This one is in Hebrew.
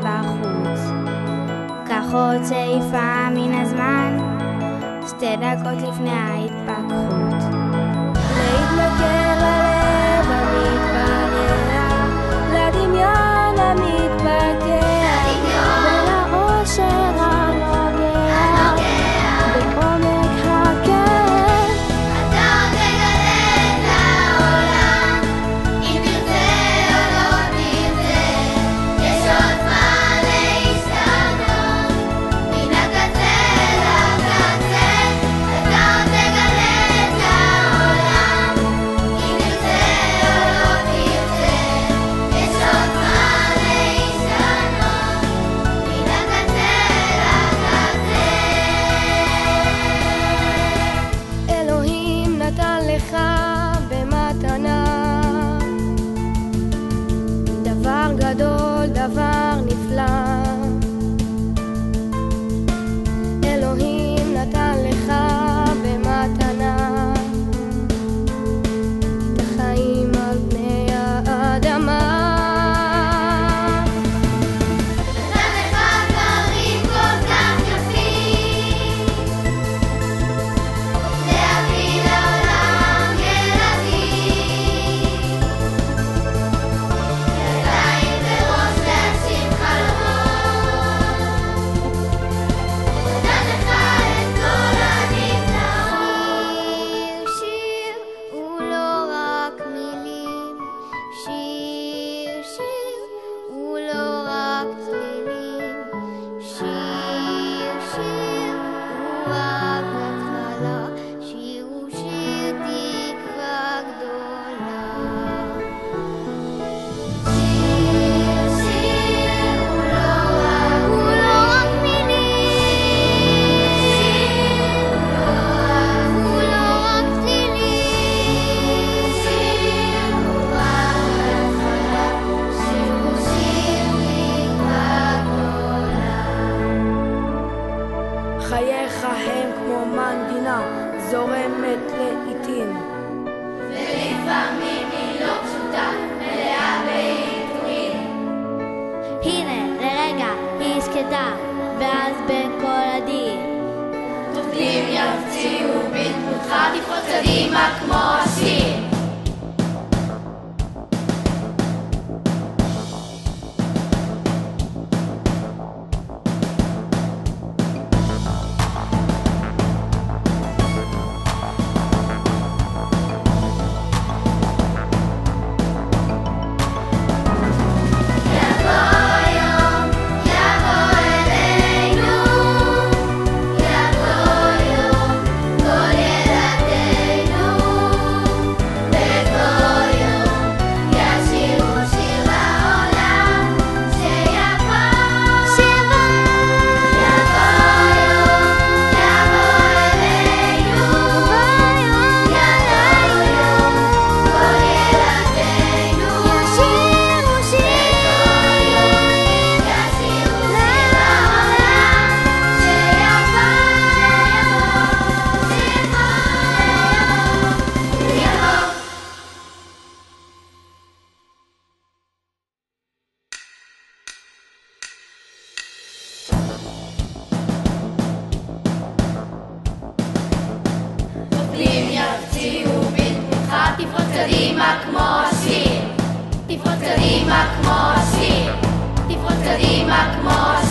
בחוץ. קח עוד שאיפה מן הזמן, שתי דקות לפני ההתפקחות. לעיתים. ולפעמים היא לא פשוטה, מלאה בעיתונים. הנה, לרגע היא שקטה, ואז בקול בקולדי. טובים יפציעו בדמותך, תפרוץ קדימה כמו... Каримак Моси, ти фот Каримак Моси, ти фот Каримак Моси.